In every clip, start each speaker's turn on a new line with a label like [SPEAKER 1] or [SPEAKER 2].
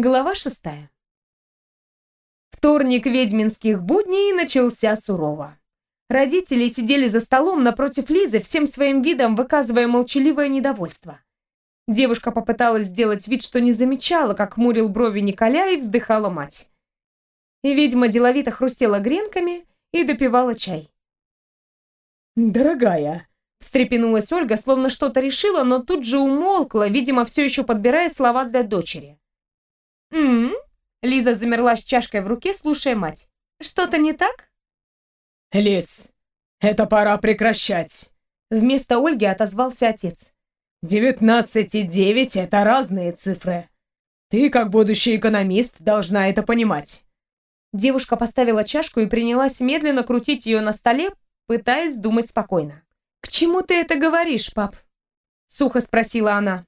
[SPEAKER 1] Глава шестая. Вторник ведьминских будней начался сурово. Родители сидели за столом напротив Лизы, всем своим видом выказывая молчаливое недовольство. Девушка попыталась сделать вид, что не замечала, как хмурил брови Николя и вздыхала мать. И ведьма деловито хрустела гренками и допивала чай.
[SPEAKER 2] «Дорогая!» — встрепенулась Ольга, словно что-то решила, но тут же умолкла, видимо, все еще подбирая слова для дочери.
[SPEAKER 1] «М-м-м?» Лиза замерла с чашкой в руке, слушая мать. «Что-то не так?»
[SPEAKER 2] «Лиз, это пора прекращать!»
[SPEAKER 1] Вместо Ольги отозвался отец.
[SPEAKER 2] «Девятнадцать и девять — это разные цифры. Ты, как будущий экономист, должна это понимать».
[SPEAKER 1] Девушка поставила чашку и принялась медленно крутить ее на столе, пытаясь думать спокойно. «К чему ты это говоришь, пап?» Сухо спросила она.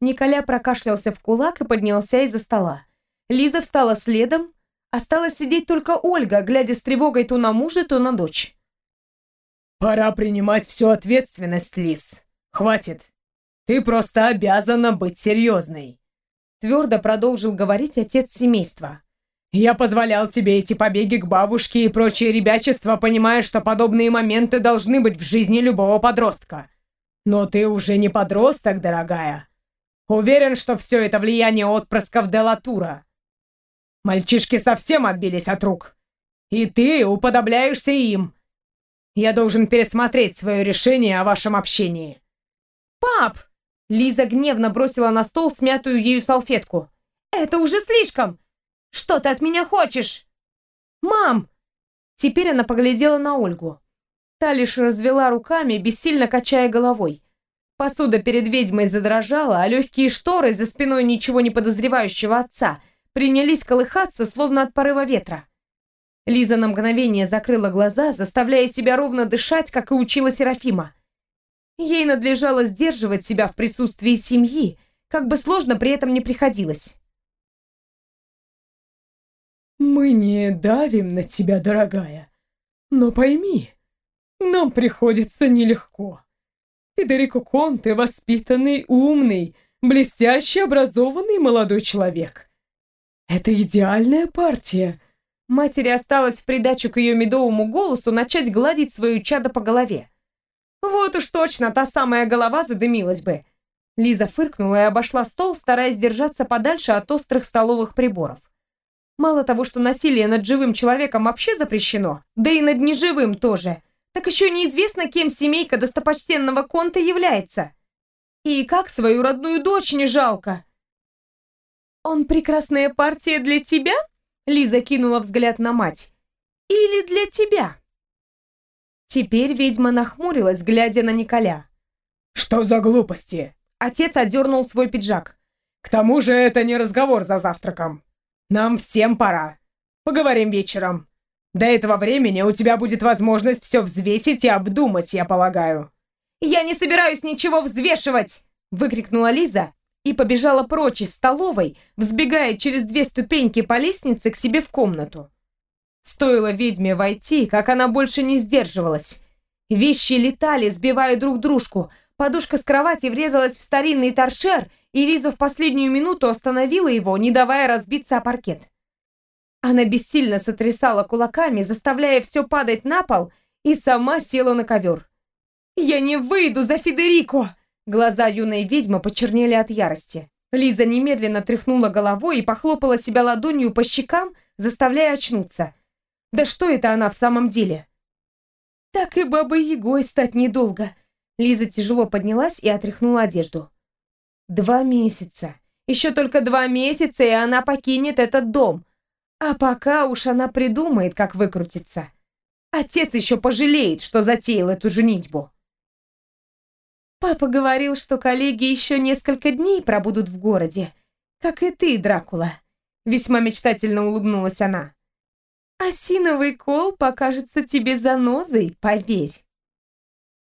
[SPEAKER 1] Николя прокашлялся в кулак и поднялся из-за стола. Лиза встала следом. Осталась сидеть только Ольга, глядя с тревогой то на мужа, то на дочь.
[SPEAKER 2] «Пора принимать всю ответственность, Лиз. Хватит. Ты просто обязана быть серьезной»,
[SPEAKER 1] твердо продолжил говорить отец семейства.
[SPEAKER 2] «Я позволял тебе эти побеги к бабушке и прочее ребячество, понимая, что подобные моменты должны быть в жизни любого подростка. Но ты уже не подросток, дорогая. Уверен, что все это влияние отпрысков Делатура. Мальчишки совсем отбились от рук. И ты уподобляешься им. Я должен пересмотреть свое решение о вашем общении.
[SPEAKER 1] «Пап!» Лиза гневно бросила на стол смятую ею салфетку. «Это уже слишком! Что ты от меня хочешь?» «Мам!» Теперь она поглядела на Ольгу. Та лишь развела руками, бессильно качая головой. Посуда перед ведьмой задрожала, а легкие шторы за спиной ничего не подозревающего отца принялись колыхаться, словно от порыва ветра. Лиза на мгновение закрыла глаза, заставляя себя ровно дышать, как и учила Серафима. Ей надлежало сдерживать себя в присутствии семьи, как бы сложно при этом не приходилось.
[SPEAKER 2] «Мы не давим на тебя, дорогая, но пойми, нам приходится нелегко», Федерико Конте воспитанный, умный, блестяще образованный молодой человек. Это идеальная партия.
[SPEAKER 1] Матери осталось в придачу к ее медовому голосу начать гладить свою чадо по голове. Вот уж точно, та самая голова задымилась бы. Лиза фыркнула и обошла стол, стараясь держаться подальше от острых столовых приборов. Мало того, что насилие над живым человеком вообще запрещено, да и над неживым тоже – так еще неизвестно, кем семейка достопочтенного Конта является. И как свою родную дочь не жалко. «Он прекрасная партия для тебя?» Лиза кинула взгляд на мать. «Или для тебя?» Теперь ведьма нахмурилась, глядя на Николя.
[SPEAKER 2] «Что за глупости?»
[SPEAKER 1] Отец одернул свой пиджак.
[SPEAKER 2] «К тому же это не разговор за завтраком. Нам всем пора. Поговорим вечером». До этого времени у тебя будет возможность все взвесить и обдумать, я полагаю».
[SPEAKER 1] «Я не собираюсь ничего взвешивать!» — выкрикнула Лиза и побежала прочь из столовой, взбегая через две ступеньки по лестнице к себе в комнату. Стоило ведьме войти, как она больше не сдерживалась. Вещи летали, сбивая друг дружку. Подушка с кровати врезалась в старинный торшер, и Лиза в последнюю минуту остановила его, не давая разбиться о паркет. Она бессильно сотрясала кулаками, заставляя все падать на пол, и сама села на ковер. «Я не выйду за Федерико!» Глаза юной ведьмы почернели от ярости. Лиза немедленно тряхнула головой и похлопала себя ладонью по щекам, заставляя очнуться. «Да что это она в самом деле?» «Так и бабой Егой стать недолго!» Лиза тяжело поднялась и отряхнула одежду. «Два месяца. Еще только два месяца, и она покинет этот дом. А пока уж она придумает, как выкрутиться. Отец еще пожалеет, что затеял эту женитьбу. Папа говорил, что коллеги еще несколько дней пробудут в городе, как и ты, Дракула. Весьма мечтательно улыбнулась она. Осиновый кол покажется тебе занозой, поверь.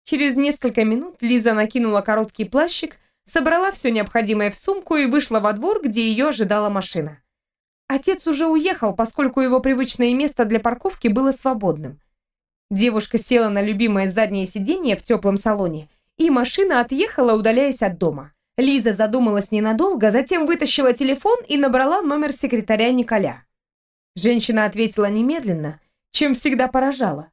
[SPEAKER 1] Через несколько минут Лиза накинула короткий плащик, собрала все необходимое в сумку и вышла во двор, где ее ожидала машина. Отец уже уехал, поскольку его привычное место для парковки было свободным. Девушка села на любимое заднее сиденье в теплом салоне, и машина отъехала, удаляясь от дома. Лиза задумалась ненадолго, затем вытащила телефон и набрала номер секретаря Николя. Женщина ответила немедленно, чем всегда поражала.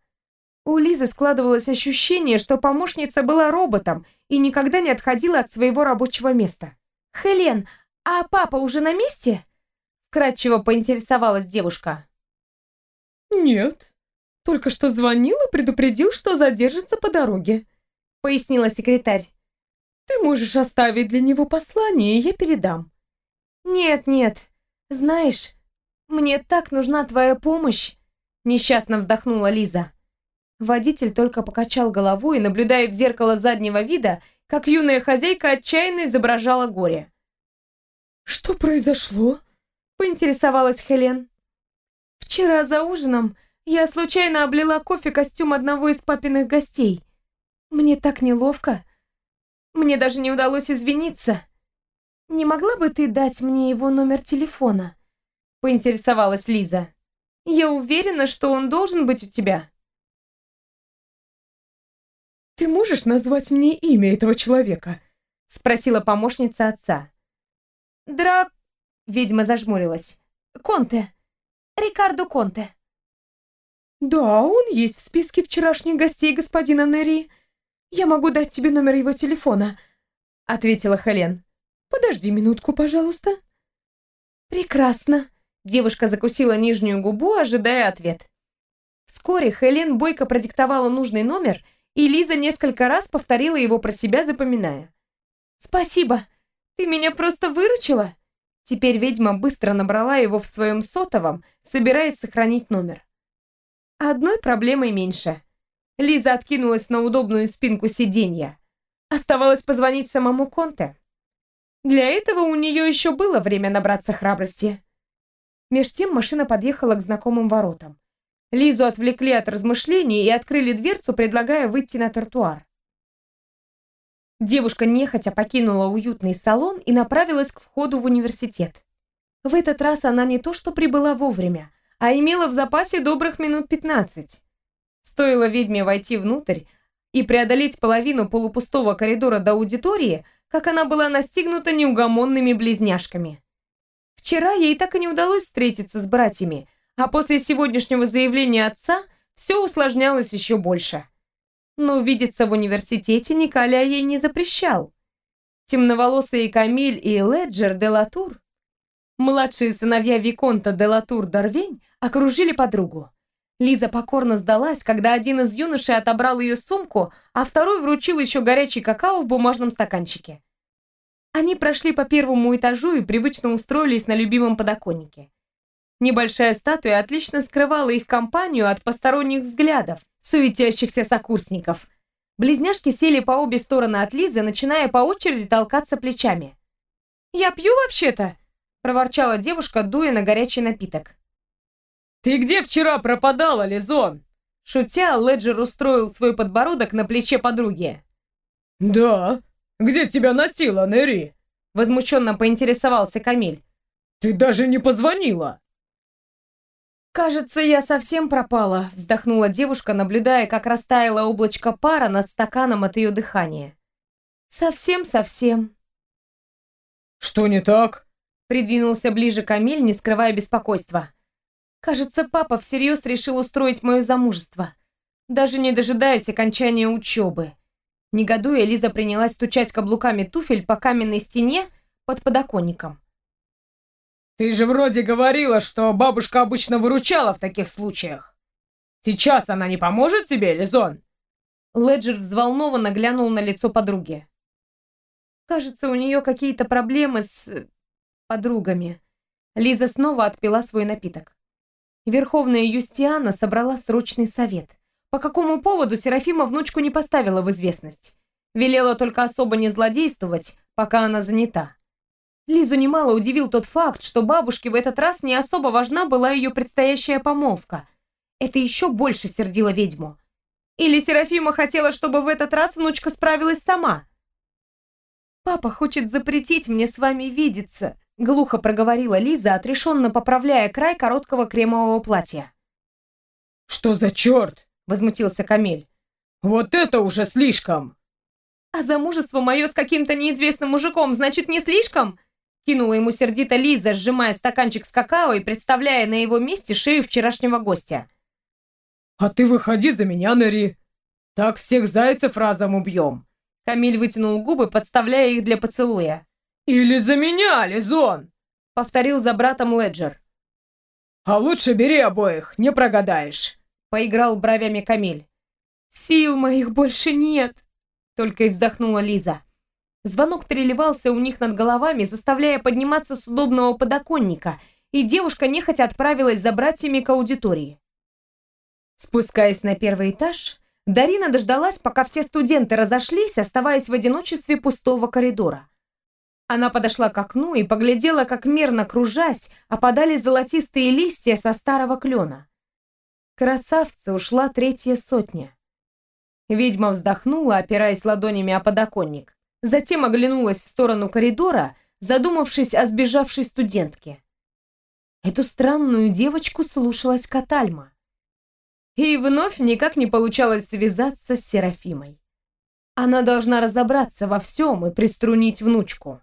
[SPEAKER 1] У Лизы складывалось ощущение, что помощница была роботом и никогда не отходила от своего рабочего места. «Хелен, а папа уже на месте?» Кратчево поинтересовалась девушка.
[SPEAKER 2] «Нет, только что звонил и предупредил, что задержится по дороге», пояснила секретарь. «Ты можешь оставить для него послание, и я передам».
[SPEAKER 1] «Нет, нет, знаешь, мне так нужна твоя помощь», несчастно вздохнула Лиза. Водитель только покачал головой, наблюдая в зеркало заднего вида, как юная хозяйка отчаянно изображала горе.
[SPEAKER 2] «Что произошло?» — поинтересовалась Хелен.
[SPEAKER 1] «Вчера за ужином я случайно облила кофе костюм одного из папиных гостей. Мне так неловко. Мне даже не удалось извиниться. Не могла бы ты дать мне его номер телефона?» — поинтересовалась Лиза. «Я уверена, что он должен быть у тебя».
[SPEAKER 2] «Ты можешь назвать мне имя этого человека?» — спросила помощница отца.
[SPEAKER 1] «Дра...» — ведьма зажмурилась. «Конте. Рикардо Конте».
[SPEAKER 2] «Да, он есть в списке вчерашних гостей господина Нерри. Я могу дать тебе номер его телефона», — ответила Хелен. «Подожди минутку, пожалуйста».
[SPEAKER 1] «Прекрасно», — девушка закусила нижнюю губу, ожидая ответ. Вскоре Хелен бойко продиктовала нужный номер — и Лиза несколько раз повторила его про себя, запоминая. «Спасибо! Ты меня просто выручила!» Теперь ведьма быстро набрала его в своем сотовом, собираясь сохранить номер. Одной проблемой меньше. Лиза откинулась на удобную спинку сиденья. Оставалось позвонить самому Конте. Для этого у нее еще было время набраться храбрости. Меж тем машина подъехала к знакомым воротам. Лизу отвлекли от размышлений и открыли дверцу, предлагая выйти на тротуар. Девушка нехотя покинула уютный салон и направилась к входу в университет. В этот раз она не то что прибыла вовремя, а имела в запасе добрых минут 15. Стоило ведьме войти внутрь и преодолеть половину полупустого коридора до аудитории, как она была настигнута неугомонными близняшками. Вчера ей так и не удалось встретиться с братьями – а после сегодняшнего заявления отца все усложнялось еще больше. Но видеться в университете Николя ей не запрещал. Темноволосые Камиль и Леджер де Латур, младшие сыновья Виконта де Латур Дорвень, окружили подругу. Лиза покорно сдалась, когда один из юношей отобрал ее сумку, а второй вручил еще горячий какао в бумажном стаканчике. Они прошли по первому этажу и привычно устроились на любимом подоконнике. Небольшая статуя отлично скрывала их компанию от посторонних взглядов, суетящихся сокурсников. Близняшки сели по обе стороны от Лизы, начиная по очереди толкаться плечами. «Я пью вообще-то!» – проворчала девушка, дуя на горячий напиток.
[SPEAKER 2] «Ты где вчера пропадала, Лизон?»
[SPEAKER 1] Шутя, Леджер устроил свой подбородок на плече подруги.
[SPEAKER 2] «Да? Где тебя носила, Нери?»
[SPEAKER 1] Возмущенно поинтересовался Камиль.
[SPEAKER 2] «Ты даже не позвонила!»
[SPEAKER 1] «Кажется, я совсем пропала», — вздохнула девушка, наблюдая, как растаяло облачко пара над стаканом от ее дыхания. «Совсем-совсем».
[SPEAKER 2] «Что не так?»
[SPEAKER 1] — придвинулся ближе Камиль, не скрывая беспокойства. «Кажется, папа всерьез решил устроить мое замужество, даже не дожидаясь окончания учебы». Негодуя, Лиза принялась стучать каблуками туфель по каменной стене под подоконником.
[SPEAKER 2] Ты же вроде говорила, что бабушка обычно выручала в таких случаях. Сейчас она не поможет тебе, Лизон?»
[SPEAKER 1] Леджер взволнованно глянул на лицо подруги. «Кажется, у нее какие-то проблемы с... подругами». Лиза снова отпила свой напиток. Верховная Юстиана собрала срочный совет. По какому поводу Серафима внучку не поставила в известность? Велела только особо не злодействовать, пока она занята. Лизу немало удивил тот факт, что бабушке в этот раз не особо важна была ее предстоящая помолвка. Это еще больше сердило ведьму. Или Серафима хотела, чтобы в этот раз внучка справилась сама? «Папа хочет запретить мне с вами видеться», — глухо проговорила Лиза, отрешенно поправляя край короткого кремового платья.
[SPEAKER 2] «Что за черт?»
[SPEAKER 1] — возмутился Камель.
[SPEAKER 2] «Вот это уже слишком!»
[SPEAKER 1] А замужество мое с каким-то неизвестным мужиком, значит, не слишком? Кинула ему сердито Лиза, сжимая стаканчик с какао и представляя на его месте шею вчерашнего гостя.
[SPEAKER 2] «А ты выходи за меня, Нэри. Так всех зайцев разом убьем!»
[SPEAKER 1] Камиль вытянул губы, подставляя их для поцелуя.
[SPEAKER 2] «Или за меня, Лизон!»
[SPEAKER 1] Повторил за братом Леджер.
[SPEAKER 2] «А лучше бери обоих, не прогадаешь!»
[SPEAKER 1] Поиграл бровями Камиль. «Сил моих больше нет!» Только и вздохнула Лиза. Звонок переливался у них над головами, заставляя подниматься с удобного подоконника, и девушка нехотя отправилась за братьями к аудитории. Спускаясь на первый этаж, Дарина дождалась, пока все студенты разошлись, оставаясь в одиночестве пустого коридора. Она подошла к окну и поглядела, как мерно кружась, опадали золотистые листья со старого клена. Красавца ушла третья сотня. Ведьма вздохнула, опираясь ладонями о подоконник. Затем оглянулась в сторону коридора, задумавшись о сбежавшей студентке. Эту странную девочку слушалась Катальма. И вновь никак не получалось связаться с Серафимой. Она должна разобраться во всем и приструнить внучку.